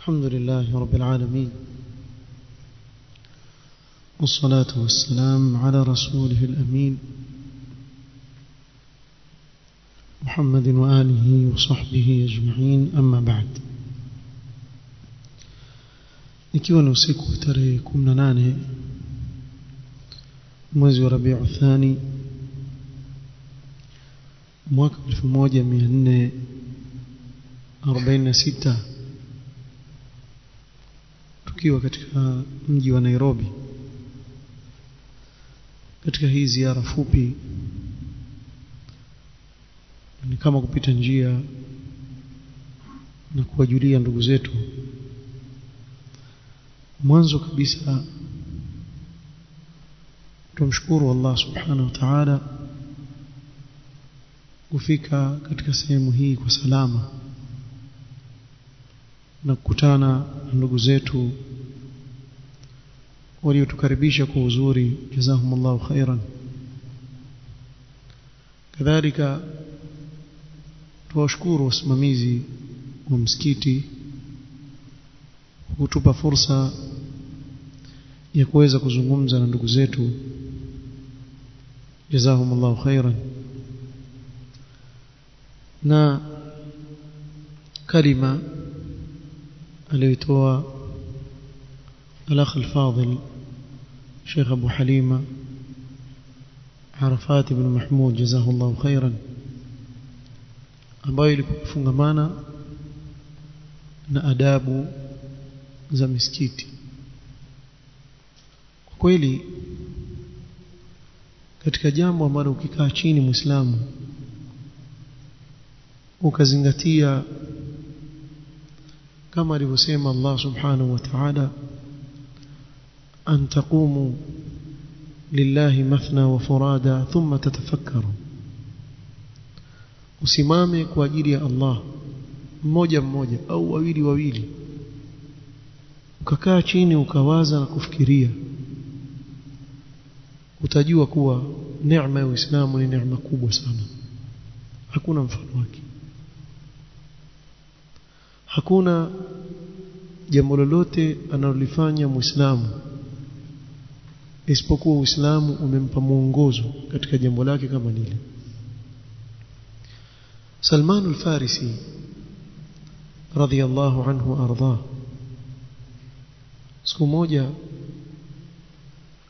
الحمد لله رب العالمين. والصلاة والسلام على رسوله الأمين. محمد وآله وصحبه أجمعين أما بعد. ni usiku wa tarehe 18 mwezi wa Rabiu Thani mwaka 1446 tukiwa katika mji wa Nairobi katika hii ziara fupi ni kama kupita njia na kuwajulia ndugu zetu. Mwanzo kabisa tumshukuru Allah subhanahu wa ta'ala kufika katika sehemu hii kwa salama na kukutana ndugu zetu waliotukaribisha kwa uzuri jazakumullahu khairan kadhalika tuwashukuru wasimamizi wa msikiti kutupa fursa ya kuweza kuzungumza na ndugu zetu jazakumullahu khairan na kalima aliyotoa الأخ الفاضل شيخ أبو حليمة عرفات بن محمود جزاه الله خيرا ambayo ilikufungamana na adabu za misikiti kwa kweli katika jambo ambalo ukikaa chini muislamu ukazingatia kama alivyosema Allah subhanahu wa ta'ala an taqumu لله مثنى وفرادا ثم تتفكروا. Usimame kwa ajili ya Allah mmoja mmoja au wawili wawili. Ukakaa chini ukawaza na kufikiria. Utajua kuwa neema ya Uislamu ni neema kubwa sana. Hakuna mfano wake. Hakuna jambo lolote analolifanya muislamu isipokuwa Uislamu umempa mwongozo katika jambo lake kama lile. Salman al-Farisi radhiyallahu anhu arda siku moja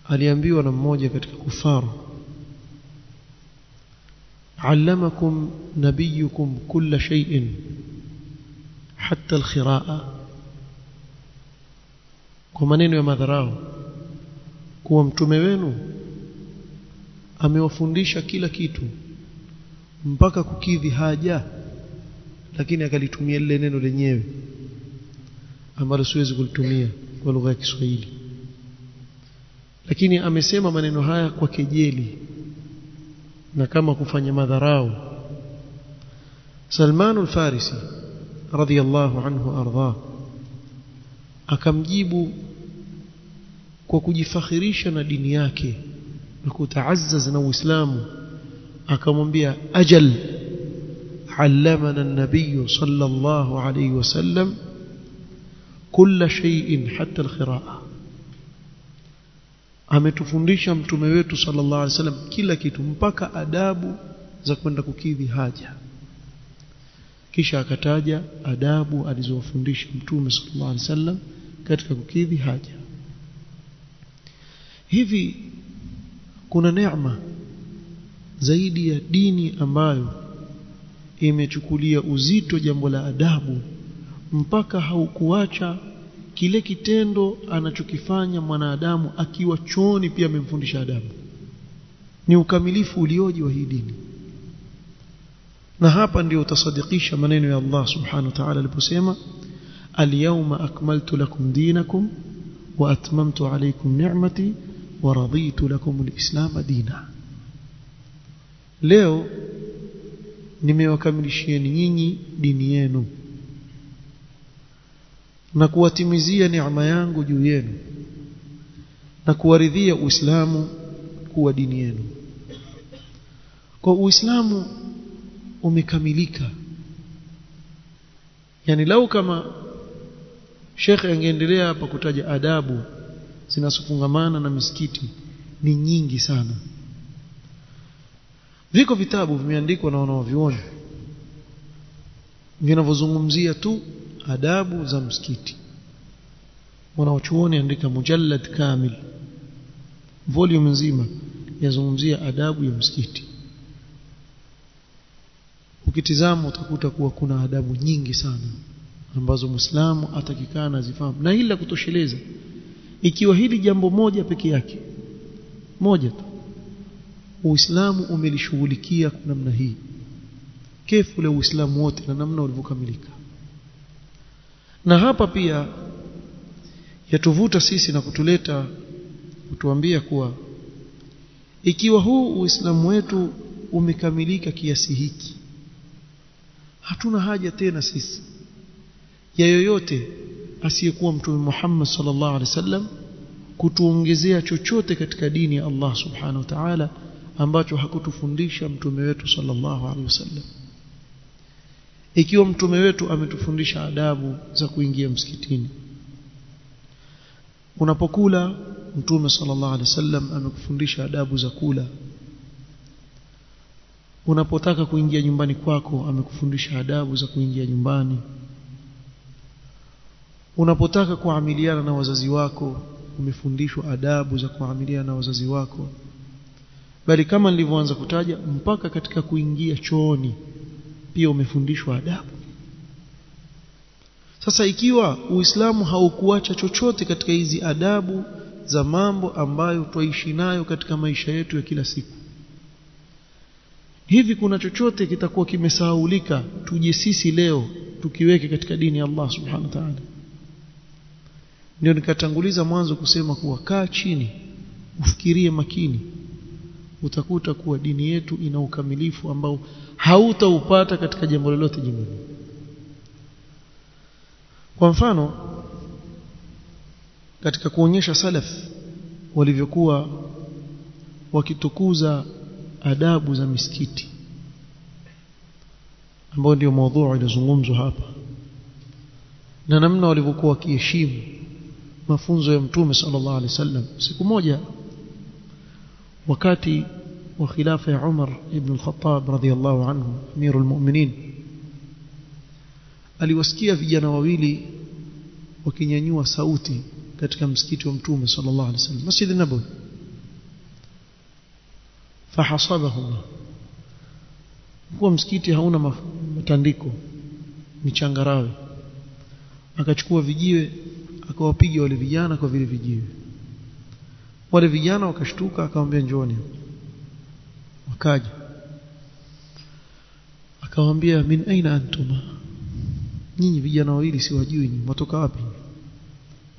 aliambiwa na mmoja katika kufaru allamakum nabiyukum kulla shay'in hatta al-khira'a. Kwa maneno ya madharau kuwa mtume wenu. Amewafundisha kila kitu mpaka kukidhi haja lakini akalitumia lile neno lenyewe ambalo siwezi kulitumia kwa lugha ya Kiswahili. Lakini amesema maneno haya kwa kejeli na kama kufanya madharau. Salman al-Farisi radhiyallahu anhu arda akamjibu kwa kujifakhirisha na dini yake na kutaazaz na Uislamu akamwambia ajal allamana an-nabiy sallallahu alayhi wasallam kulla shay'in hata al-qira'a ametufundisha mtume wetu sallallahu alaihi wasallam kila kitu mpaka adabu za kwenda kukidhi haja. Kisha akataja adabu alizowafundisha mtume sallallahu alaihi wasallam katika kukidhi haja hivi kuna neema zaidi ya dini ambayo imechukulia uzito jambo la adabu mpaka haukuacha kile kitendo anachokifanya mwanadamu akiwa chooni pia amemfundisha adabu? Ni ukamilifu ulioji wa hii dini? Na hapa ndio utasadikisha maneno ya Allah subhanahu wa ta'ala aliposema al-yawma akmaltu lakum dinakum wa atmamtu alaykum ni'mati wa raditu lakum alislam dina. Leo nimewakamilishieni nyinyi dini yenu na kuwatimizia neema yangu juu yenu na kuwaridhia Uislamu kuwa dini yenu. Kwa Uislamu umekamilika. Yani lau kama shekhe angeendelea hapa kutaja adabu zinazofungamana na misikiti ni nyingi sana. Viko vitabu vimeandikwa na wanaoviona. Vinavyozungumzia tu adabu za msikiti. Wanaochuoni andika mujallad kamil volume nzima yazungumzia adabu ya msikiti. Ukitizama utakuta kuwa kuna adabu nyingi sana ambazo muislamu atakikana azifahamu. Na ila kutosheleza ikiwa hili jambo moja peke yake moja tu uislamu umelishughulikia kwa namna hii. Kefu la uislamu wote na namna ulivyokamilika. Na hapa pia yatuvuta sisi na kutuleta kutuambia kuwa ikiwa huu uislamu wetu umekamilika kiasi hiki hatuna haja tena sisi ya yoyote asiyekuwa mtume Muhammad sallallahu alaihi wasallam kutuongezea chochote katika dini ya Allah subhanahu wa ta'ala ambacho hakutufundisha mtume wetu sallallahu alaihi wasallam. Ikiwa mtume wetu ametufundisha adabu za kuingia msikitini unapokula mtume sallallahu alaihi wasallam amekufundisha adabu za kula. Unapotaka kuingia nyumbani kwako amekufundisha adabu za kuingia nyumbani unapotaka kuamiliana na wazazi wako umefundishwa adabu za kuamiliana na wazazi wako. Bali kama nilivyoanza kutaja mpaka katika kuingia chooni pia umefundishwa adabu. Sasa ikiwa uislamu haukuacha chochote katika hizi adabu za mambo ambayo twaishi nayo katika maisha yetu ya kila siku hivi kuna chochote kitakuwa kimesahaulika tuje sisi leo tukiweke katika dini ya Allah subhanahu wa ta'ala ndio nikatanguliza mwanzo kusema kuwa kaa chini ufikirie makini. Utakuta kuwa dini yetu ina ukamilifu ambao hautaupata katika jambo lolote jingine. Kwa mfano katika kuonyesha salaf walivyokuwa wakitukuza adabu za misikiti ambao ndio mada iliyozungumzwa hapa na namna walivyokuwa wakiheshimu mafunzo ya mtume sallallahu alaihi wasallam. Siku moja wakati wa khilafa ya Umar ibn al-Khattab radhiyallahu anhu amirul mu'minin aliwasikia vijana wawili wakinyanyua sauti katika msikiti wa mtume sallallahu alaihi wasallam Masjid an-Nabawi. Fahasabahum kwa msikiti hauna matandiko michangarawe. Akachukua vijiwe akawapiga wale vijana kwa vile vijiwe wale vijana wakashtuka akamwambia njooni wakaja akamwambia min aina antuma nyinyi vijana wawili si wajui nyinyi mtoka wapi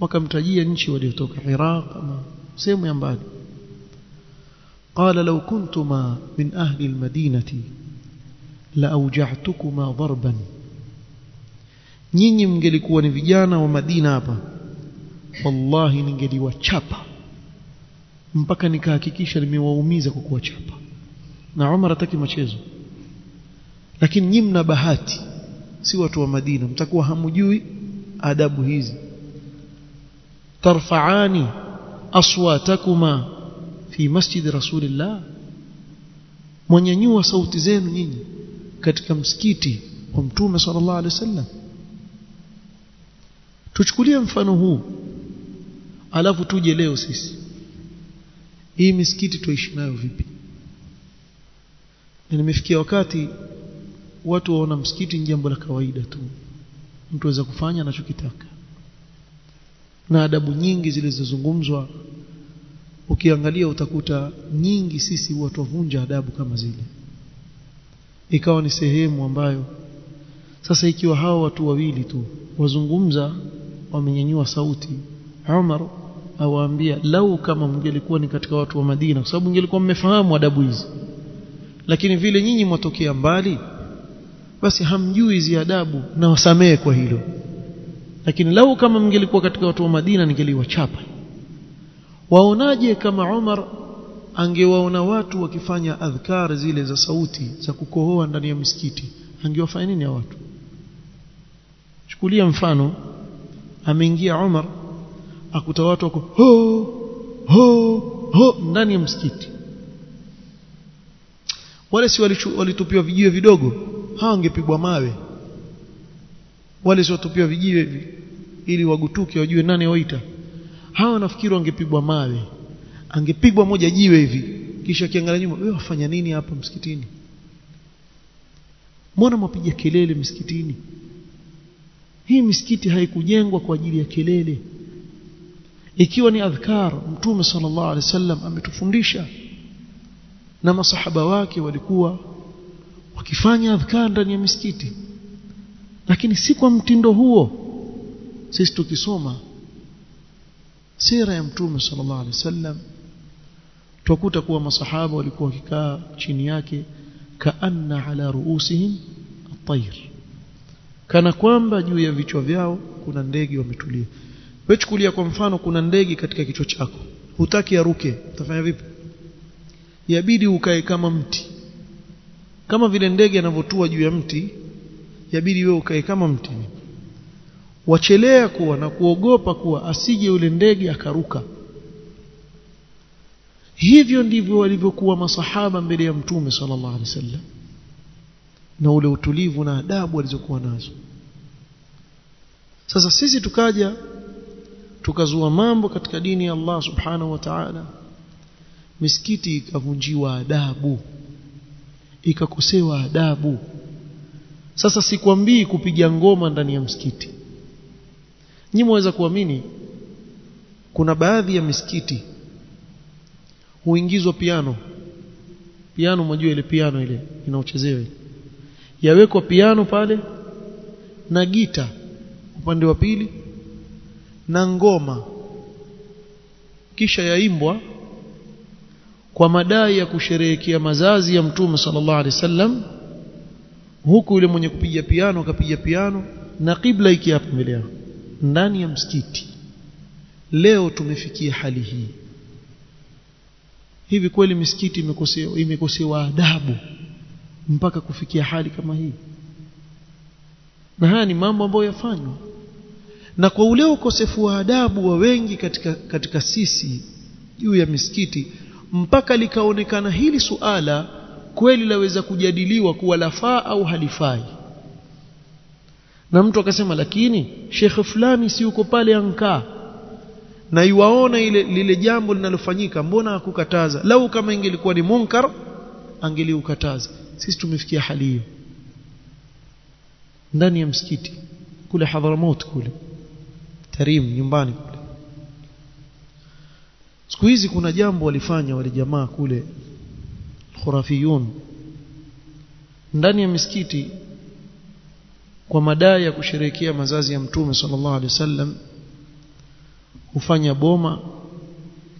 wakamtajia nchi waliotoka Iraq ama sehemu ya mbali قال لو كنتما من أهل المدينة لأوجعتكما ضربا nyinyi mngelikuwa ni vijana wa Madina hapa wallahi ningeliwachapa mpaka nikahakikisha nimewaumiza kwa kuwachapa. Na Umar hataki machezo. Lakini nyinyi mna bahati si watu wa Madina. Mtakuwa hamjui adabu hizi. Tarfa'ani aswatakuma fi masjid rasulillah. Mwenyanyua sauti zenu nyinyi katika msikiti wa mtume sallallahu alaihi wasallam. Tuchukulie mfano huu alafu tuje leo sisi. Hii misikiti tuishi nayo vipi? Na nimefikia wakati watu waona msikiti ni jambo la kawaida tu. Mtu aweza kufanya anachokitaka. Na adabu nyingi zilizozungumzwa ukiangalia utakuta nyingi sisi huwa wavunja adabu kama zile. Ikawa ni sehemu ambayo sasa ikiwa hao watu wawili tu wazungumza wamenyanyua sauti Umar awaambia lau kama mngelikuwa ni katika watu wa Madina kwa sababu mngelikuwa mmefahamu adabu hizi. Lakini vile nyinyi mwatokea mbali basi hamjui hizi adabu na wasamehe kwa hilo. Lakini lau kama mngelikuwa katika watu wa Madina ningeliwachapa waonaje kama Umar angewaona watu wakifanya adhkar zile za sauti za kukohoa ndani ya misikiti? Angewafanya nini watu? Chukulia mfano ameingia Umar akuta watu wako ho ho ho ndani ya msikiti. Wale si walitupiwa vijiwe vidogo hawa wangepigwa mawe. Wale si watupiwa vijiwe ili wagutuke wajue nani waita hawa nafikiri wangepigwa mawe. Angepigwa moja jiwe hivi kisha akiangalia nyuma wewe wafanya nini hapa msikitini? Mbona mwapiga kelele msikitini? Hii misikiti haikujengwa kwa ajili ya kelele ikiwa ni adhkar mtume sallallahu alaihi wasallam ametufundisha. Na masahaba wake walikuwa wakifanya adhkar ndani ya misikiti. Lakini si kwa mtindo huo. Sisi tukisoma sira ya mtume sallallahu alaihi wasallam tukuta kuwa masahaba walikuwa wakikaa chini yake kaanna ala ruusihim at-tayr. Kana kwamba juu ya vichwa vyao kuna ndege wametulia wewe chukulia kwa mfano kuna ndege katika kichwa chako. Hutaki aruke utafanya vipi? Yabidi ukae kama mti. Kama vile ndege anavyotua juu ya mti yabidi wewe ukae kama mti. Wachelea kuwa na kuogopa kuwa asije yule ndege akaruka. Hivyo ndivyo walivyokuwa masahaba mbele ya mtume sallallahu alaihi wasallam na ule utulivu na adabu walizokuwa nazo. Sasa sisi tukaja tukazua mambo katika dini ya Allah subhanahu wa ta'ala misikiti ikavunjiwa adabu ikakosewa adabu. Sasa sikwambii kupiga ngoma ndani ya msikiti. Nyinyi mwaweza kuamini kuna baadhi ya misikiti huingizwa piano. Piano mwajua ile piano ile inaochezewa yawekwa piano pale na gita upande wa pili na ngoma. Kisha yaimbwa kwa madai ya kusherehekea mazazi ya mtume sallallahu alaihi wasallam huku yule mwenye kupiga piano akapiga piano na kibla iki hapo mbele yao ndani ya msikiti. Leo tumefikia hali hii. Hivi kweli misikiti imekosewa imekosewa adabu mpaka kufikia hali kama hii? Na haya ni mambo ambayo yafanywa na kwa ule ukosefu wa adabu wa wengi katika katika sisi juu ya misikiti mpaka likaonekana hili suala kweli laweza kujadiliwa kuwa lafaa au halifai. Na mtu akasema lakini shekhe fulani si yuko pale ankaa. Na iwaona ile lile jambo linalofanyika mbona akukataza lau kama ingelikuwa ni munkar angeliukataza. Sisi tumefikia hali hiyo. Ndani ya msikiti kule Hadhramaut kule Tarim nyumbani kule. Siku hizi kuna jambo walifanya wale jamaa kule khurafiyun ndani ya misikiti kwa madai ya kusherehekea mazazi ya mtume sallallahu alaihi wasallam hufanya boma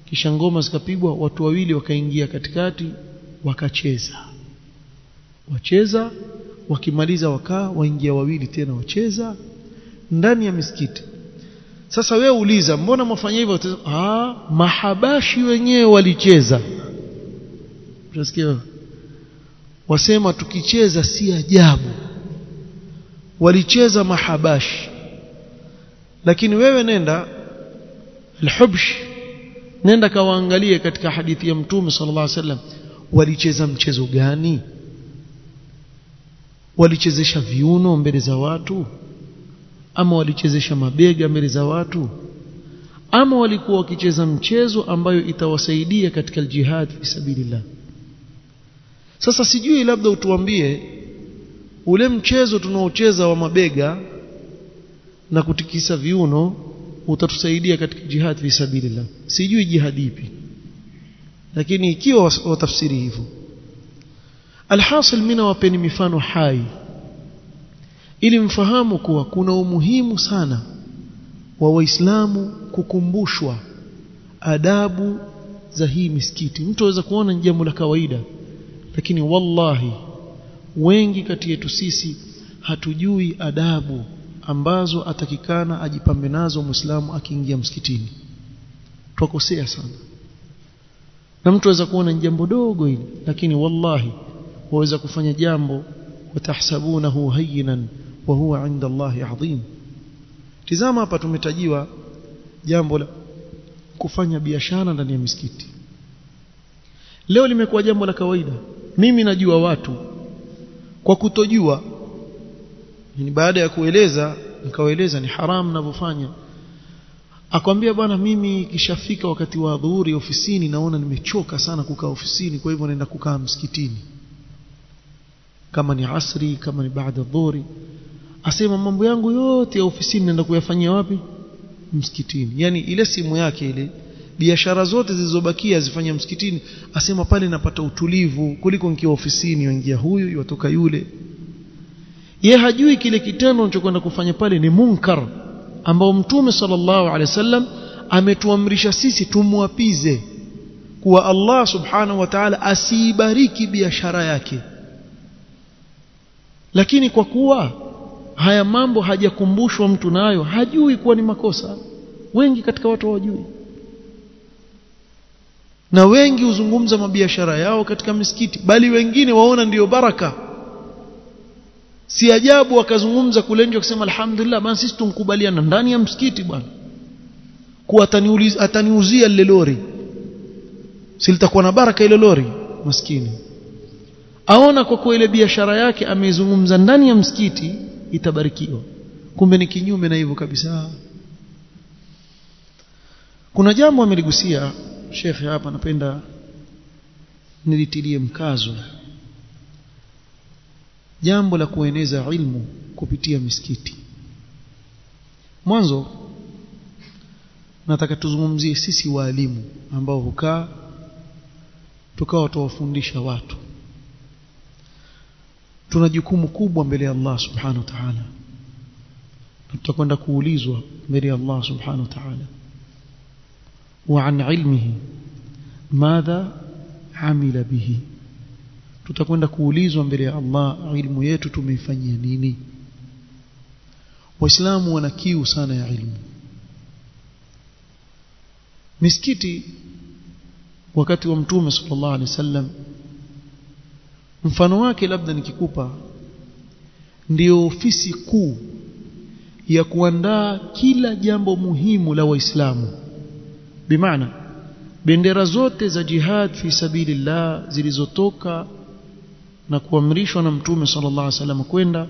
kisha ngoma zikapigwa watu wawili wakaingia katikati wakacheza. Wacheza wakimaliza wakaa waingia wawili tena wacheza ndani ya misikiti sasa wewe uliza mbona mwafanya hivyo? Ah mahabashi wenyewe walicheza. Wasema tukicheza si ajabu. Walicheza mahabashi. Lakini wewe nenda alhubsh nenda kawaangalie katika hadithi ya mtume sallallahu alaihi wasallam walicheza mchezo gani? Walichezesha viuno mbele za watu ama walichezesha mabega mbele za watu? Ama walikuwa wakicheza mchezo ambayo itawasaidia katika jihad fi sabilillah? Sasa sijui labda utuambie ule mchezo tunaocheza wa mabega na kutikisa viuno utatusaidia katika jihad fi sabilillah. Sijui jihad ipi. Lakini ikiwa watafsiri hivyo. Alhasil mina wapeni mifano hai ili mfahamu kuwa kuna umuhimu sana wa waislamu kukumbushwa adabu za hii misikiti. Mtu aweza kuona ni jambo la kawaida lakini wallahi wengi kati yetu sisi hatujui adabu ambazo atakikana ajipambe nazo muislamu akiingia msikitini. Twakosea sana. Na mtu aweza kuona ni jambo dogo hili lakini wallahi waweza kufanya jambo watahsabunahu hayyinan wa huwa inda Allahi adhim hapa tumetajiwa jambo la kufanya biashara ndani ya misikiti. Leo limekuwa jambo la kawaida. Mimi najua watu kwa kutojua ni baada ya kueleza nikawaeleza ni haramu ninavyofanya. Akwambia bwana mimi kishafika wakati wa dhuhuri ofisini naona nimechoka sana kukaa ofisini kwa hivyo naenda kukaa msikitini. Kama ni asri kama ni baada dhuhuri asema mambo yangu yote ya ofisini naenda kuyafanyia wapi? Msikitini. Yani ile simu yake ile biashara zote zilizobakia zifanya msikitini. Asema pale napata utulivu kuliko nikiwa ofisini waingia huyu yatoka yule. Ye hajui kile kitendo anachokwenda kufanya pale ni munkar ambao mtume sallallahu alaihi wasallam ametuamrisha sisi tumwapize kuwa Allah subhanahu wa ta'ala asiibariki biashara yake. Lakini kwa kuwa haya mambo hajakumbushwa mtu nayo hajui kuwa ni makosa. Wengi katika watu hawajui. Na wengi huzungumza mabiashara yao katika misikiti bali wengine waona ndiyo baraka. Si ajabu wakazungumza kule nje wakisema alhamdulillah bana sisi tunkubaliana ndani ya msikiti bwana. Kuwa ataniuzia lile lori. Si litakuwa na baraka ile lori maskini. Aona kwa kuwa ile biashara yake ameizungumza ndani ya msikiti itabarikiwa. Kumbe ni kinyume na hivyo kabisa. Kuna jambo ameligusia shekhe hapa napenda nilitilie mkazo. Jambo la kueneza ilmu kupitia misikiti. Mwanzo nataka tuzungumzie sisi waalimu ambao hukaa tukawa tuwafundisha watu tuna jukumu kubwa mbele ya Allah subhanahu wa ta'ala. Tutakwenda kuulizwa mbele ya Allah subhanahu wa ta'ala. Wa an ilmihi madha amila bihi. Tutakwenda kuulizwa mbele ya Allah ilmu yetu tumeifanyia nini? Waislamu wana kiu sana ya ilmu. Misikiti wakati wa mtume sallallahu alaihi wasallam mfano wake labda nikikupa ndio ofisi kuu ya kuandaa kila jambo muhimu la waislamu. Bimaana bendera zote za jihad fi sabilillah zilizotoka na kuamrishwa na mtume sallallahu alaihi wasallam kwenda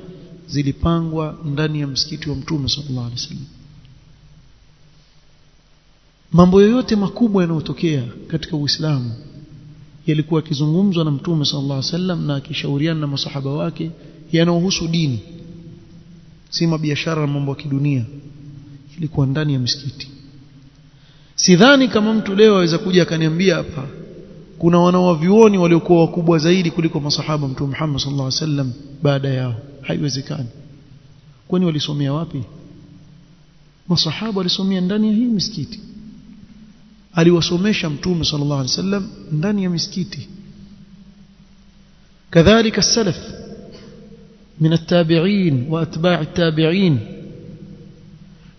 zilipangwa ndani ya msikiti wa mtume sallallahu alaihi wasallam. Mambo yoyote makubwa yanayotokea katika Uislamu yalikuwa yakizungumzwa na mtume sallallahu alaihi wasallam na akishauriana na masahaba wake yanayohusu dini si biashara na mambo ya kidunia ilikuwa ndani ya msikiti sidhani kama mtu leo aweza kuja akaniambia hapa kuna wanawavyuoni waliokuwa wakubwa zaidi kuliko masahaba mtume Muhammad sallallahu alaihi wasallam baada yao. Haiwezekani. Kwani walisomea wapi? Masahaba walisomea ndani ya hii misikiti aliwasomesha mtume sallallahu alaihi wasallam ndani ya misikiti. Kadhalika salaf min at-tabi'in wa atba'i at-tabi'in.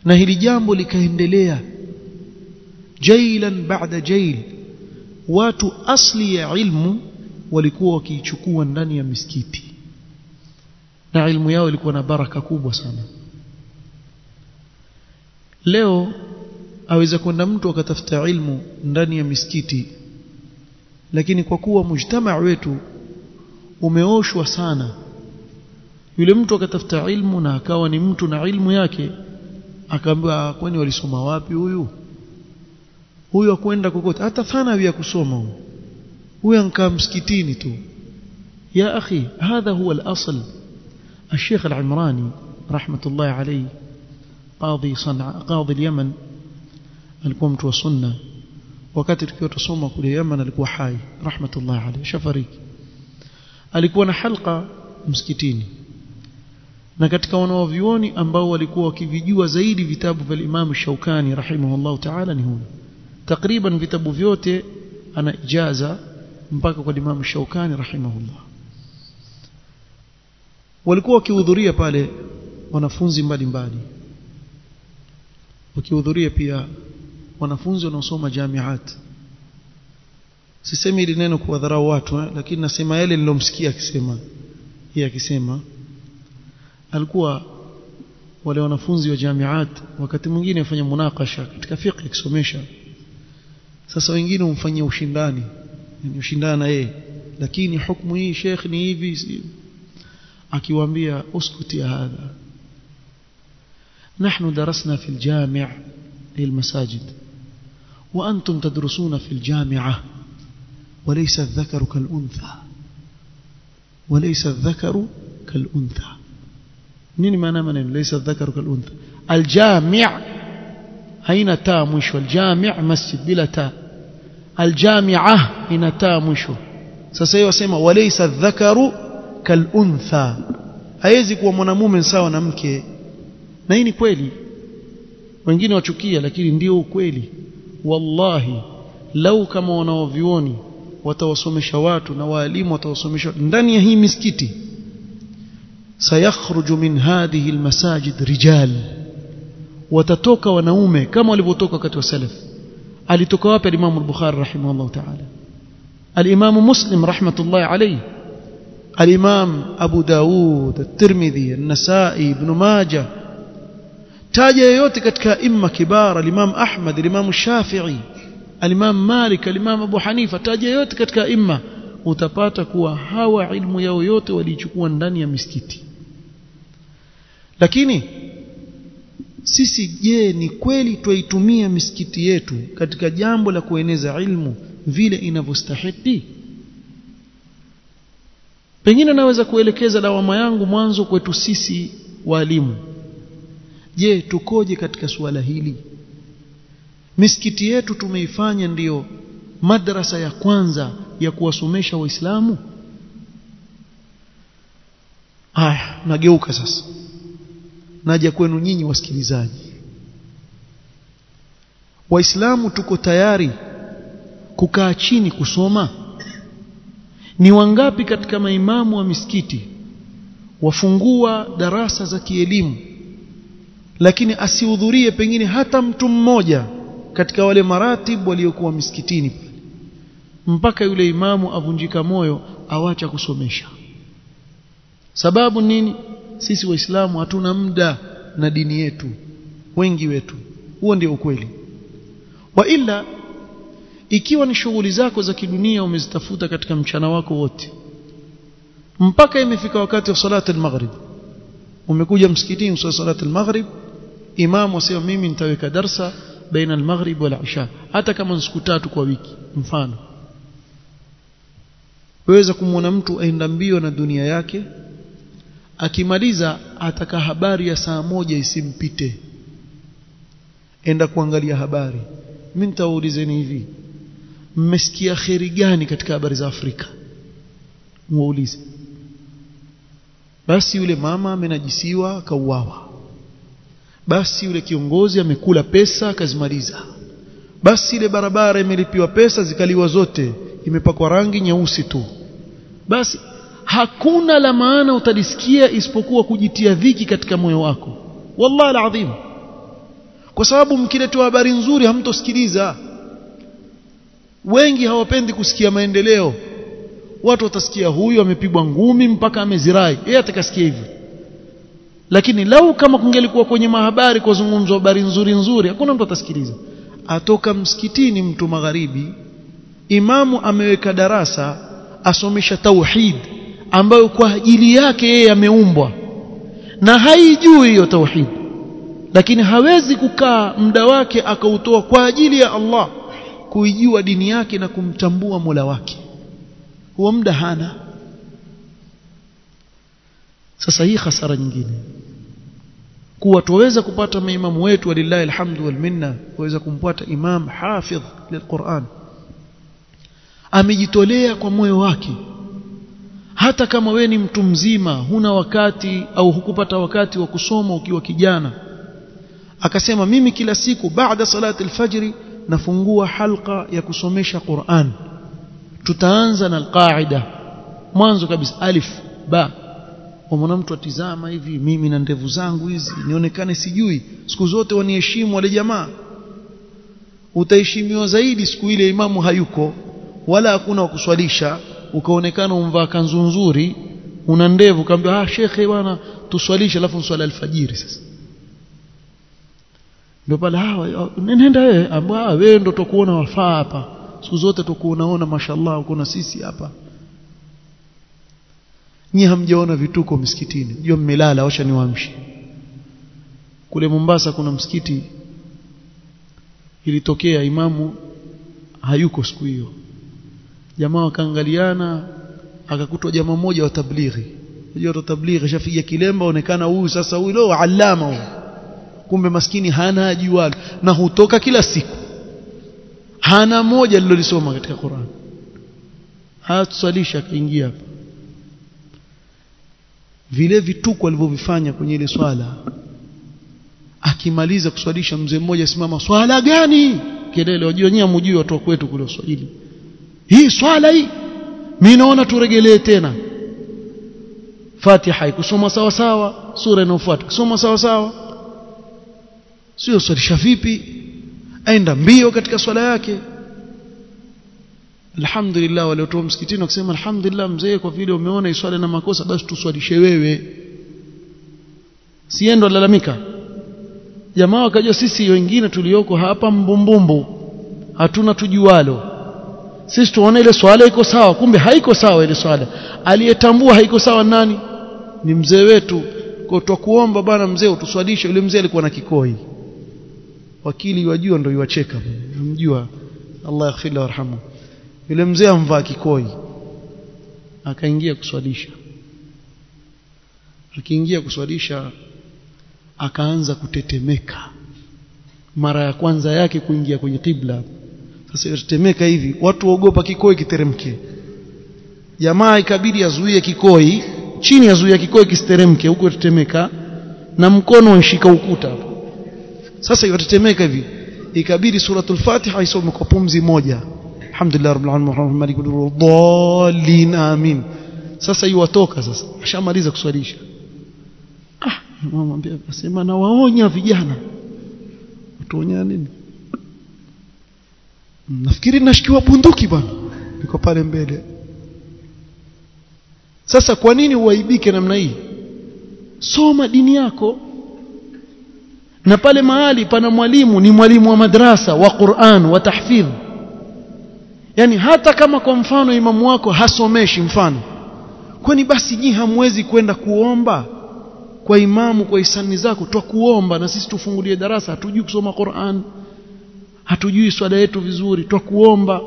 Na hili jambo likaendelea jailan ba'da jail. Watu asli ya ilmu walikuwa wakiichukua ndani ya misikiti. Na ilmu yao ilikuwa na baraka kubwa sana. Leo aweza kwenda mtu akatafuta ilmu ndani ya misikiti lakini kwa kuwa mujtamaa wetu umeoshwa sana yule mtu akatafuta ilmu na akawa ni mtu na ilmu yake akaambiwa kwani walisoma wapi huyu huyu akwenda kokote hata thanawi ya kusoma huyu huyu ankaa msikitini tu ya akhi hadha huwa al-asl الشيخ العمراني رحمة الله عليه قاضي صنعاء قاضي اليمن alikuwa mtu wa sunna. Wakati tukiwa tusoma kule Yemen alikuwa hai rahmatullah alayhi shafariki. Alikuwa na halqa msikitini. Na katika wanaovioni ambao walikuwa wakivijua zaidi vitabu vya Imam Shaukani rahimahullah ta'ala ni huyu takriban vitabu vyote ana ijaza mpaka kwa Imam Shaukani rahimahullah. Walikuwa wakihudhuria pale wanafunzi mbalimbali. Wakihudhuria pia wanafunzi wanaosoma jamiat sisemi hili neno kuwadharau watu eh, lakini nasema yale nilomsikia akisema yeye akisema alikuwa wale wanafunzi wa jamiat wakati mwingine afanya munakasha katika fiqh kusomesha sasa wengine humfanyia ushindani ni ushindana na yeye lakini hukumu hii sheikh ni hivi akiwaambia uskuti hadha نحن درسنا في الجامع للمساجد وأنتم تدرسون في الجامعة وليس الذكر كالأنثى. وليس الذكر كالأنثى. نين ما نمن ليس الذكر كالأنثى؟ الجامع أين تا مشو؟ الجامع مسجد بلا تا. الجامعة أين تا مشو. سسيو سيما وليس الذكر كالأنثى. kuwa mwanamume sawa na نمكي. نيني كويلي. ni kweli wengine لكن lakini كويلي. والله لو كما ونوفيوني وتوسمش واتنا وعليم وتوسمش دانيا هي مسكتي سيخرج من هذه المساجد رجال وتتوكا ونومي كما لبتوكى كتو سلف ألتكواب الإمام البخاري رحمه الله تعالى الإمام مسلم رحمة الله عليه الإمام أبو داود الترمذي النسائي ابن ماجه taja yoyote katika imma kibara al-Imam Ahmad al-Imam Shafi'i al-Imam Malik al-Imam Abu Hanifa taja yoyote katika imma utapata kuwa hawa ilmu yao yote walichukua ndani ya misikiti. Lakini sisi je ni kweli twaitumia misikiti yetu katika jambo la kueneza ilmu vile inavyostahili pengine naweza kuelekeza lawama yangu mwanzo kwetu sisi walimu je tukoje katika suala hili? Misikiti yetu tumeifanya ndiyo madrasa ya kwanza ya kuwasomesha waislamu? Haya nageuka sasa. Naja kwenu nyinyi wasikilizaji. Waislamu tuko tayari kukaa chini kusoma? Ni wangapi katika maimamu wa misikiti wafungua darasa za kielimu lakini asihudhurie pengine hata mtu mmoja katika wale maratibu waliokuwa misikitini mpaka yule imamu avunjika moyo awacha kusomesha. Sababu nini? Sisi waislamu hatuna muda na dini yetu wengi wetu. Huo ndio ukweli. Wa ila ikiwa ni shughuli zako za kidunia umezitafuta katika mchana wako wote mpaka imefika wakati wa salati al-maghrib umekuja msikitini kwa salati al-maghrib imamu asema mimi nitaweka darsa baina al-maghrib wal isha. Hata kama siku tatu kwa wiki mfano. Waweza kumwona mtu aenda mbio na dunia yake akimaliza ataka habari ya saa moja isimpite. Enda kuangalia habari. Mimi nitawaulizeni hivi mmesikia kheri gani katika habari za Afrika? Muulize. Basi yule mama amenajisiwa akauawa basi yule kiongozi amekula pesa akazimaliza. Basi ile barabara imelipiwa pesa zikaliwa zote imepakwa rangi nyeusi tu. Basi hakuna la maana utalisikia isipokuwa kujitia dhiki katika moyo wako. Wallahi alazim. Kwa sababu mkiletewa habari nzuri hamtosikiliza. Wengi hawapendi kusikia maendeleo. Watu watasikia huyu amepigwa ngumi mpaka amezirai. Yeye atakasikia hivyo lakini lau kama kungelikuwa kwenye mahabari kwa zungumzo habari nzuri nzuri hakuna mtu atasikiliza. Atoka msikitini mtu magharibi imamu ameweka darasa asomesha tauhid ambayo kwa ajili yake yeye ameumbwa. Na haijui hiyo tauhid. Lakini hawezi kukaa muda wake akautoa kwa ajili ya Allah kuijua dini yake na kumtambua Mola wake. Huo muda hana sasa hii hasara nyingine. Kuwa tuweza kupata maimamu wetu walillahi alhamdu wal minna tuweza kumpata imam hafidh lilquran amejitolea kwa moyo wake. Hata kama we ni mtu mzima huna wakati au hukupata wakati wa kusoma ukiwa kijana. Akasema mimi kila siku baada salati alfajri nafungua halqa ya kusomesha Qur'an. Tutaanza na alqaida. Mwanzo kabisa alif ba mwana mtu atizama hivi mimi na ndevu zangu hizi nionekane sijui. Siku zote waniheshimu wale jamaa. Utaheshimiwa zaidi siku ile imamu hayuko wala hakuna wakuswalisha ukaonekana umvaa kanzu nzuri una ndevu kaambia ah shekhe bwana tuswalishe alafu swala alfajiri sasa. Ndio pale hawa nenda wewe ambao wewe ndio tukuona wafaa hapa. Siku zote tukuonaona mashallah uko na sisi hapa nyi hamjaona vituko msikitini. Jua mmelala washa niwaamshi kule Mombasa kuna msikiti ilitokea imamu hayuko siku hiyo. Jamaa wakaangaliana akakutwa jamaa mmoja wa tablighi. Unajua tablighi shafikia kilemba onekana huyu sasa huyu leo alama huyu. Kumbe maskini hana ajua na hutoka kila siku. Hana moja lilolisoma katika Qur'an. Hatusalisha akaingia hapa vile vituko alivyovifanya kwenye ile swala. Akimaliza kuswalisha mzee mmoja simama swala gani? Kelele wajionyea mjui watu kwetu kule Swahili hii swala hii mimi naona turegelee tena. Fatiha ikusoma sawa sawa sura inayofuata kusoma sawa sawa sio swalisha vipi? Aenda mbio katika swala yake alhamdulillah waliotoa msikitini wakisema alhamdulillah mzee kwa vile umeona iswali na makosa basi tuswalishe wewe. Siendo lalamika jamaa wakajua sisi wengine tulioko hapa mbumbumbu hatuna tujualo. Sisi tuona ile swala iko sawa kumbe haiko sawa ile swala. Aliyetambua haiko sawa nani? Ni mzee wetu. Kwa twakuomba bwana mzee utuswalishe. Yule mzee alikuwa na kikoi. Wakili wajua ndio yuwacheka. Mjua. Allah yaghfir lahu warhamu yule mzee amvaa kikoi. Akaingia kuswalisha. Akiingia kuswalisha akaanza kutetemeka. Mara ya kwanza yake kuingia kwenye kibla. Sasa yatetemeka hivi watu waogopa kikoi kiteremke. Jamaa ikabidi azuie kikoi chini azuia kikoi kisteremke huko tetemeka na mkono unshika ukuta. Sasa yatetemeka hivi ikabidi suratul fatiha isome kwa pumzi moja alhamdulillah rabbil alamin malik dhalin amin sasa iwatoka sasa ashamaliza kuswalisha ah mwambia asema na waonya vijana tuonya nini nafikiri nashikiwa bunduki bwana niko pale mbele sasa kwa nini uaibike namna hii soma dini yako na pale mahali pana mwalimu ni mwalimu wa madrasa wa Qur'an wa tahfidh yani hata kama kwa mfano imamu wako hasomeshi mfano kwani basi nyi hamwezi kwenda kuomba? Kwa imamu kwa hisani zako twakuomba na sisi tufungulie darasa hatujui kusoma Qur'an hatujui swala yetu vizuri twakuomba.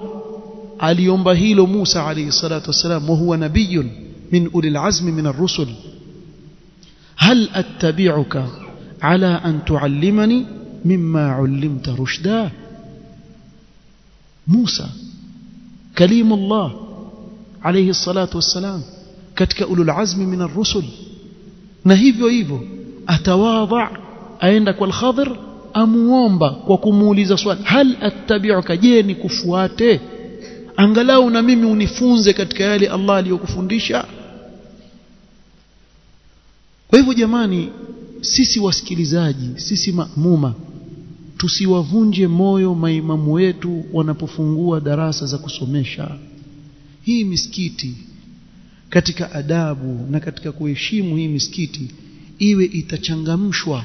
Aliomba hilo Musa alayhi salatu wasalam wa huwa nabiyun min ulil azmi min ar-rusul. Hal attabi'uka ala an tuallimani mimma 'allimta rushda? Musa كليم الله عليه الصلاة والسلام. كتك أولو العزم من الرسل. نهيب ويب أتواضع أينك والخضر أموامبا وكمولي زسوال هل أتبعك؟ جيني كفواتي. أنغلاو نميمي ونفونزي كتك يالي الله ليو كفونديشا. ويبو جماني سيسي wasikilizaji سيسي maamuma tusiwavunje moyo maimamu wetu wanapofungua darasa za kusomesha. Hii misikiti katika adabu na katika kuheshimu hii misikiti iwe itachangamshwa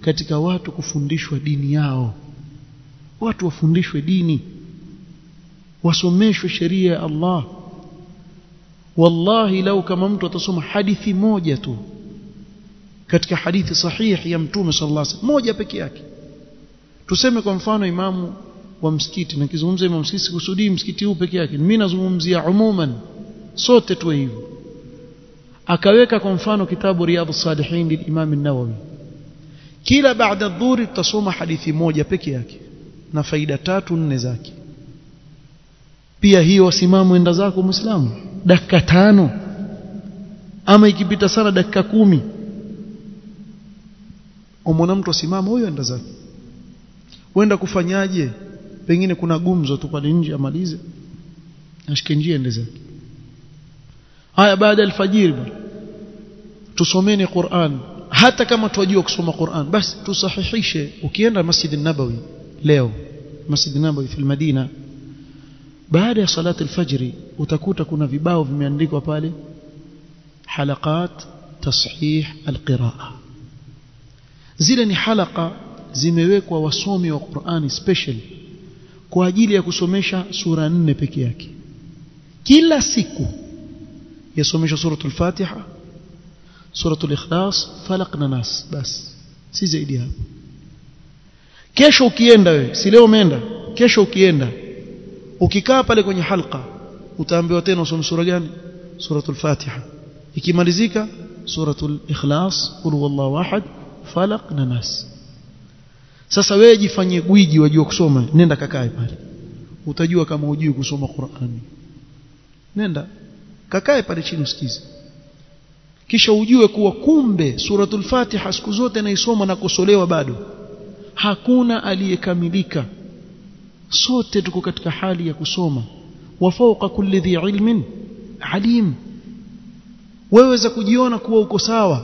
katika watu kufundishwa dini yao. Watu wafundishwe dini wasomeshwe sheria ya Allah. Wallahi lau kama mtu atasoma hadithi moja tu katika hadithi sahihi ya mtume sallallahu alaihi wasallam moja peke yake tuseme kwa mfano imamu wa msikiti na kizungumza imamu msikiti sikusudii msikiti huu peke yake mimi nazungumzia umuman sote tuwe hivyo. Akaweka kwa mfano kitabu riyadu salihin lilimam an-nawawi. Kila baada dhuhuri tutasoma hadithi moja peke yake na faida tatu nne zake. Pia hiyo wasimamu enda zako muislamu dakika tano. Ama ikipita sana dakika kumi. Umwona mtu asimama huyo enda zake wenda kufanyaje? Pengine kuna gumzo tu pale nje amalize. Ashike njia ende zake. Haya baada ya alfajiri tusomeni Qur'an. Hata kama tuwajua kusoma Qur'an basi tusahihishe. Ukienda Masjid nabawi leo Masjid nabawi fi Madina baada ya salati alfajiri utakuta kuna vibao vimeandikwa pale. Halaqat tashih alqiraa. Zile ni halaka zimewekwa wasomi wa Qur'ani special kwa ajili ya kusomesha sura nne peke yake. Kila siku yasomesha suratul Fatiha suratul Ikhlas Falaq na Nas. Bas si zaidi hapo. Kesho ukienda wewe si leo umeenda kesho ukienda ukikaa pale kwenye halqa utaambiwa tena usome sura gani? Suratul Fatiha. Ikimalizika suratul Ikhlas qul huwallahu ahad Falaq na Nas sasa wewe jifanyie gwiji wajua kusoma. Nenda kakae pale. Utajua kama hujui kusoma Qur'ani nenda. Kakae pale chini usikize. Kisha ujue kuwa kumbe suratul Fatiha siku zote naisoma na kusolewa bado. Hakuna aliyekamilika. Sote tuko katika hali ya kusoma. Wa fawqa kulli dhi ilmin alim. Weweza kujiona kuwa uko sawa.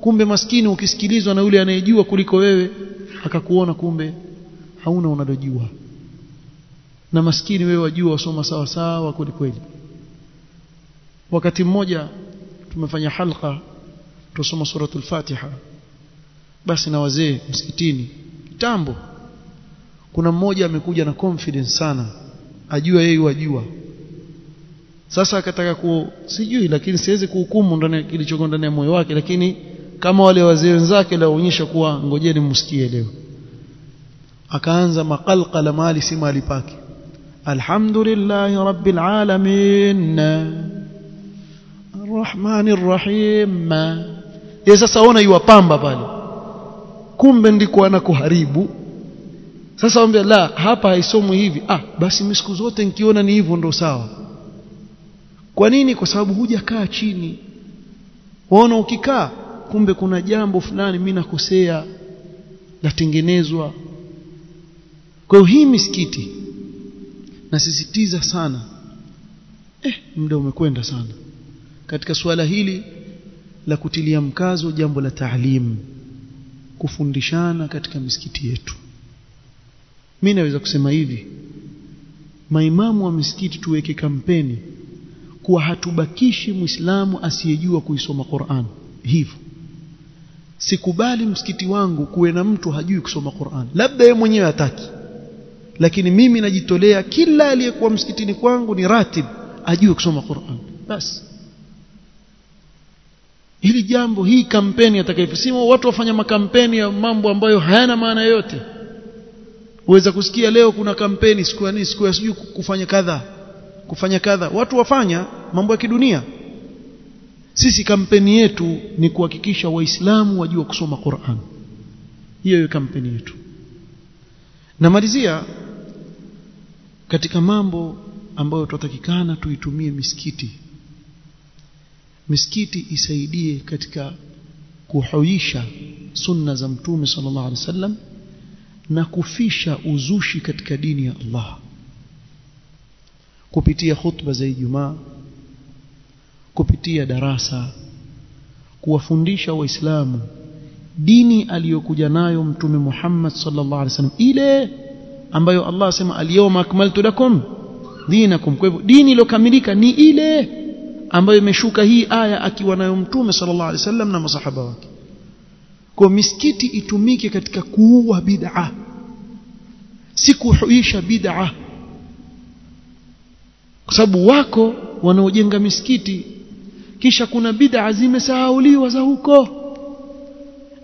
Kumbe maskini ukisikilizwa na yule anayejua kuliko wewe akakuona kumbe hauna unalojua. Na maskini wewe wajua wasoma sawa sawa kweli kweli. Wakati mmoja tumefanya halqa tusoma suratul Fatiha. Basi na wazee msikitini kitambo kuna mmoja amekuja na confidence sana ajua yeye wajua. Sasa akataka ku sijui lakini siwezi kuhukumu ndani kilichoko ndani ya moyo wake lakini kama wale wazee wenzake laonyesha kuwa ngojeni msikie leo. Akaanza maqalqala mali si mali pake. Alhamdulillahi rabbil alamin. Arrahmanir rahim yeye sasa ona yuwapamba pale. Kumbe ndiko anakuharibu. Sasa ombe la hapa haisomwi hivi. Ah basi mimi siku zote nikiona ni hivyo ndo sawa. Kwa nini? Kwa sababu hujakaa chini. Waona ukikaa kumbe kuna jambo fulani mimi nakosea latengenezwa kwa hii misikiti nasisitiza sana. Eh muda umekwenda sana. Katika suala hili la kutilia mkazo jambo la taalimu kufundishana katika misikiti yetu. Mimi naweza kusema hivi maimamu wa misikiti tuweke kampeni kuwa hatubakishi muislamu asiyejua kuisoma Qur'an. Hivyo sikubali msikiti wangu kuwe na mtu hajui kusoma Qur'an. Labda yeye mwenyewe hataki. Lakini mimi najitolea kila aliyekuwa msikitini kwangu ni ratib ajue kusoma Qur'an. Basi hili jambo hii kampeni atakayosema watu wafanya makampeni ya mambo ambayo hayana maana yote uweza kusikia leo kuna kampeni siku ya nini siku ya kufanya kadha kufanya kadha. Watu wafanya mambo ya kidunia sisi kampeni yetu ni kuhakikisha waislamu wajua kusoma Qur'an. Hiyo hiyo kampeni yetu. Namalizia katika mambo ambayo tutatakikana tuitumie misikiti. Misikiti isaidie katika kuhuisha sunna za mtume sallallahu alaihi wasallam na kufisha uzushi katika dini ya Allah. Kupitia khutba za Ijumaa kupitia darasa kuwafundisha waislamu dini aliyokuja nayo mtume Muhammad sallallahu alaihi wasallam ile ambayo Allah asema al-yawma akmaltu lakum dinakum. Kwa hivyo dini iliyokamilika ni ile ambayo imeshuka hii aya akiwa nayo mtume sallallahu alaihi wasallam na masahaba wake. Kwa misikiti itumike katika kuua bid'a si kuhuisha bid'a. Kwa sababu wako wanaojenga misikiti kisha kuna bid'a zimesahauliwa za huko.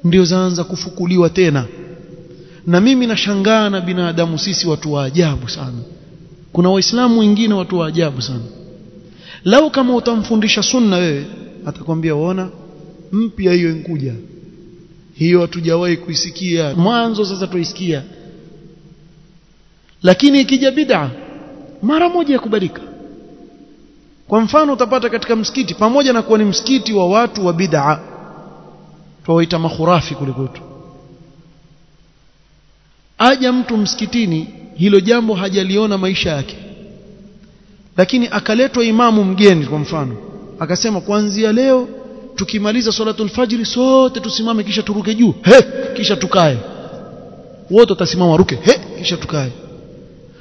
Ndio zaanza kufukuliwa tena. Na mimi nashangaa na binadamu sisi watu wa ajabu sana. Kuna waislamu wengine watu wa ajabu sana. Lau kama utamfundisha sunna wewe atakwambia waona mpya hiyo inkuja. Hiyo hatujawahi kuisikia. Mwanzo sasa tuisikia lakini ikija bid'a mara moja yakubalika kwa mfano utapata katika msikiti pamoja na kuwa ni msikiti wa watu wa bid'a tuwaita makhurafi kulikwetu aja mtu msikitini hilo jambo hajaliona maisha yake. Lakini akaletwa imamu mgeni kwa mfano akasema kuanzia leo tukimaliza salatul fajri sote tusimame kisha turuke juu he kisha tukae. Wote watasimama ruke he kisha tukae.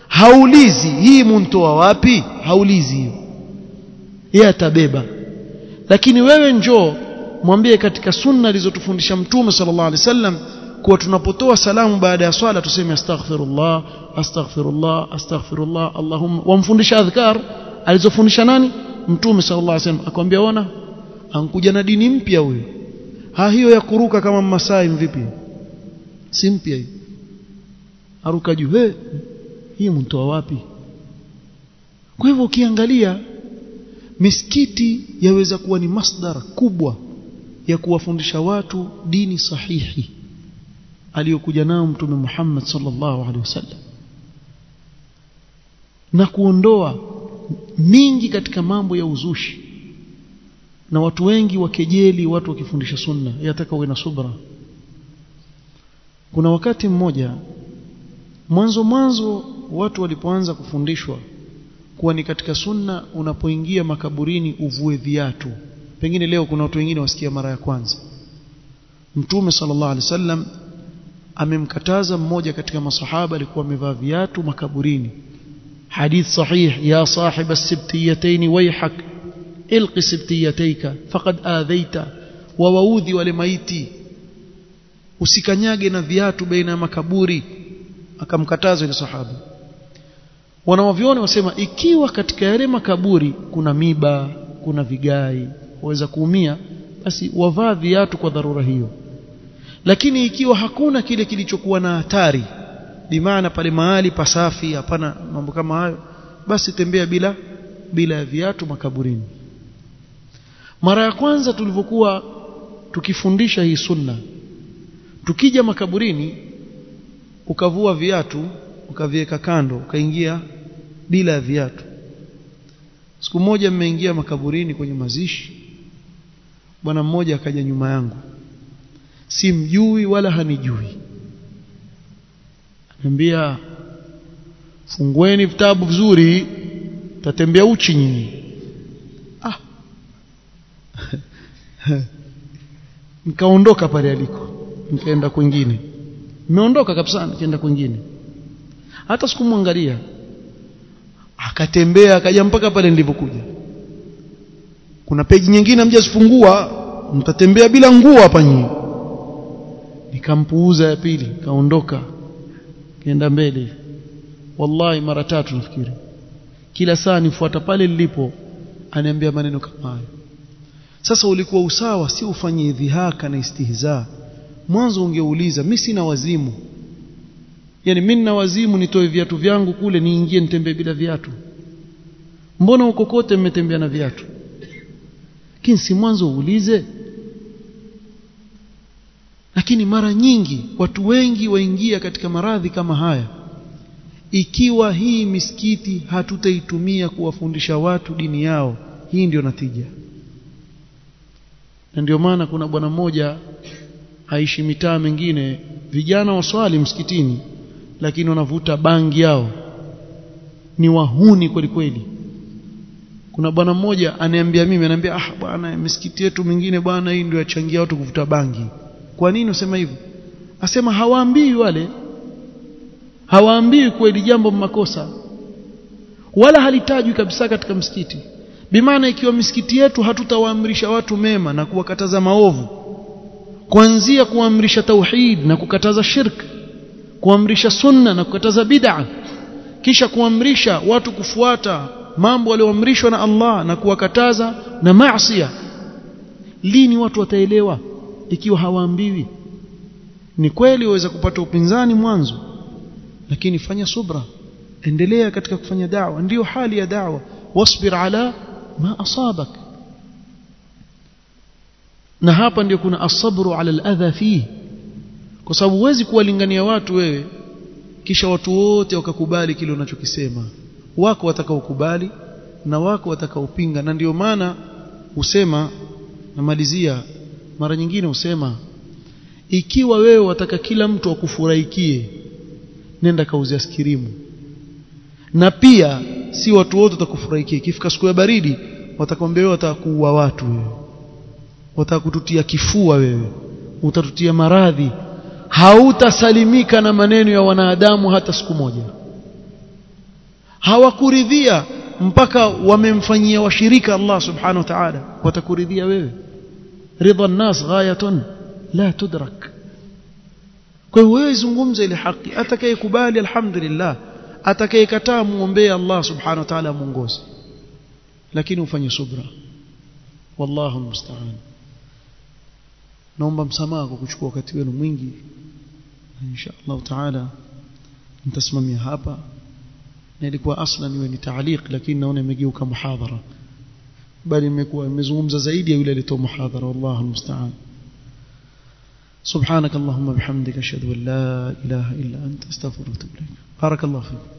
Haulizi hii muntoa wapi? Haulizi hiyo yeye atabeba. Lakini wewe njoo mwambie katika sunna alizotufundisha mtume sallallahu alaihi wasallam kuwa tunapotoa salamu baada ya swala tuseme astaghfirullah astaghfirullah astaghfirullah allahumma. Wamfundisha adhkar. Alizofundisha nani? Mtume sallallahu alaihi wasallam. Akwambia ona ankuja na dini mpya huyo ha hiyo ya kuruka kama masai mvipi? Si mpya hiyo aruka juu. Hii mtoa wapi? Kwa hivyo ukiangalia misikiti yaweza kuwa ni masdar kubwa ya kuwafundisha watu dini sahihi aliyokuja nao mtume Muhammad sallallahu alaihi wasallam. Na kuondoa mingi katika mambo ya uzushi. Na watu wengi wakejeli watu wakifundisha sunna yataka uwe na subra. Kuna wakati mmoja mwanzo mwanzo watu walipoanza kufundishwa kuwa ni katika sunna unapoingia makaburini uvue viatu. Pengine leo kuna watu wengine wasikia mara ya kwanza. Mtume sallallahu alaihi wasallam amemkataza mmoja katika masahaba alikuwa amevaa viatu makaburini. Hadith sahih ya sahiba as-sibtiyatayn wayhak ilqi sibtiyatayka faqad adhaita wa waudhi wale maiti. Usikanyage na viatu baina ya makaburi. Akamkataza yule sahaba wanaoviona wasema ikiwa katika yale makaburi kuna miba kuna vigai waweza kuumia basi wavaa viatu kwa dharura hiyo. Lakini ikiwa hakuna kile kilichokuwa na hatari bimaana pale mahali pasafi hapana mambo kama hayo basi tembea bila bila viatu makaburini. Mara ya kwanza tulivyokuwa tukifundisha hii sunna tukija makaburini ukavua viatu ukaviweka kando ukaingia bila viatu. Siku moja mmeingia makaburini kwenye mazishi bwana mmoja akaja nyuma yangu. Simjui wala hanijui. Anambia fungueni vitabu vizuri tatembea uchi nyinyi. Ah. Nikaondoka pale aliko nikaenda kwingine. Nimeondoka kabisa nikaenda kwingine hata sikumwangalia. Akatembea akaja mpaka pale nilipokuja. Kuna peji nyingine mjazifungua mtatembea bila nguo hapa nyinyi. Nikampuuza ya pili kaondoka. Kaenda mbele. Wallahi mara tatu nafikiri. Kila saa nifuata pale nilipo aniambia maneno kama hayo. Sasa ulikuwa usawa si ufanye dhihaka na istihza. Mwanzo ungeuliza mimi sina wazimu yani mimi na wazimu nitoe viatu vyangu kule niingie nitembee bila viatu. Mbona huko kote mmetembea na viatu? Lakini si mwanzo uulize. Lakini mara nyingi watu wengi waingia katika maradhi kama haya. Ikiwa hii misikiti hatutaitumia kuwafundisha watu dini yao hii ndio natija. Na ndio maana kuna bwana mmoja aishi mitaa mingine vijana waswali msikitini lakini wanavuta bangi yao. Ni wahuni kweli kweli. Kuna bwana mmoja aniambia mimi ananiambia ah bwana misikiti yetu mingine bwana hii ndio yachangia watu kuvuta bangi. Kwa nini usema hivyo? Asema hawaambii wale. Hawaambii kweli jambo makosa. Wala halitajwi kabisa katika msikiti. Bimaana ikiwa misikiti yetu hatutawaamrisha watu mema na kuwakataza maovu. Kuanzia kuamrisha tauhid na kukataza shirk kuamrisha sunna na kukataza bid'a. Kisha kuamrisha watu kufuata mambo walioamrishwa na Allah na kuwakataza na maasiya lini watu wataelewa? Ikiwa hawaambiwi. Ni kweli waweza kupata upinzani mwanzo lakini fanya subra. Endelea katika kufanya da'wa. Ndiyo hali ya da'wa. Wasbir ala ma asabak. Na hapa ndio kuna asabru ala aladha fihi kwa sababu huwezi kuwalingania watu wewe kisha watu wote wakakubali kile unachokisema. Wako watakaokubali na wako watakaopinga. Na ndio maana usema namalizia mara nyingine husema ikiwa wewe wataka kila mtu akufurahikie nenda kauze askirimu. Na pia si watu wote watakufurahikia. Ikifika siku ya baridi watakwambia wewe watakuua watu wewe. Watakututia kifua wewe. Utatutia maradhi hautasalimika na maneno ya wanadamu hata siku moja. Hawakuridhia mpaka wamemfanyia washirika Allah subhanahu wa ta'ala. Watakuridhia wewe. Ridha an-nas ghayatun la tudrak. Kwa hiyo wewe zungumza ile haki. Atakayekubali alhamdulillah. Atakayekataa muombee Allah subhanahu wa ta'ala muongoze. Lakini ufanye subra. Wallahu musta'an naomba msamaha kwa kuchukua wakati wenu mwingi إن شاء الله تعالى. نتسمم يا هابا نلقوا أصلا يعني تعليق لكن هنا مجيوك محاضرة بل مكوا مزوم زايد يا ولد محاضرة والله المستعان. سبحانك اللهم بحمدك أشهد أن لا إله إلا أنت أستغفرك وأتوب إليك. بارك الله فيك.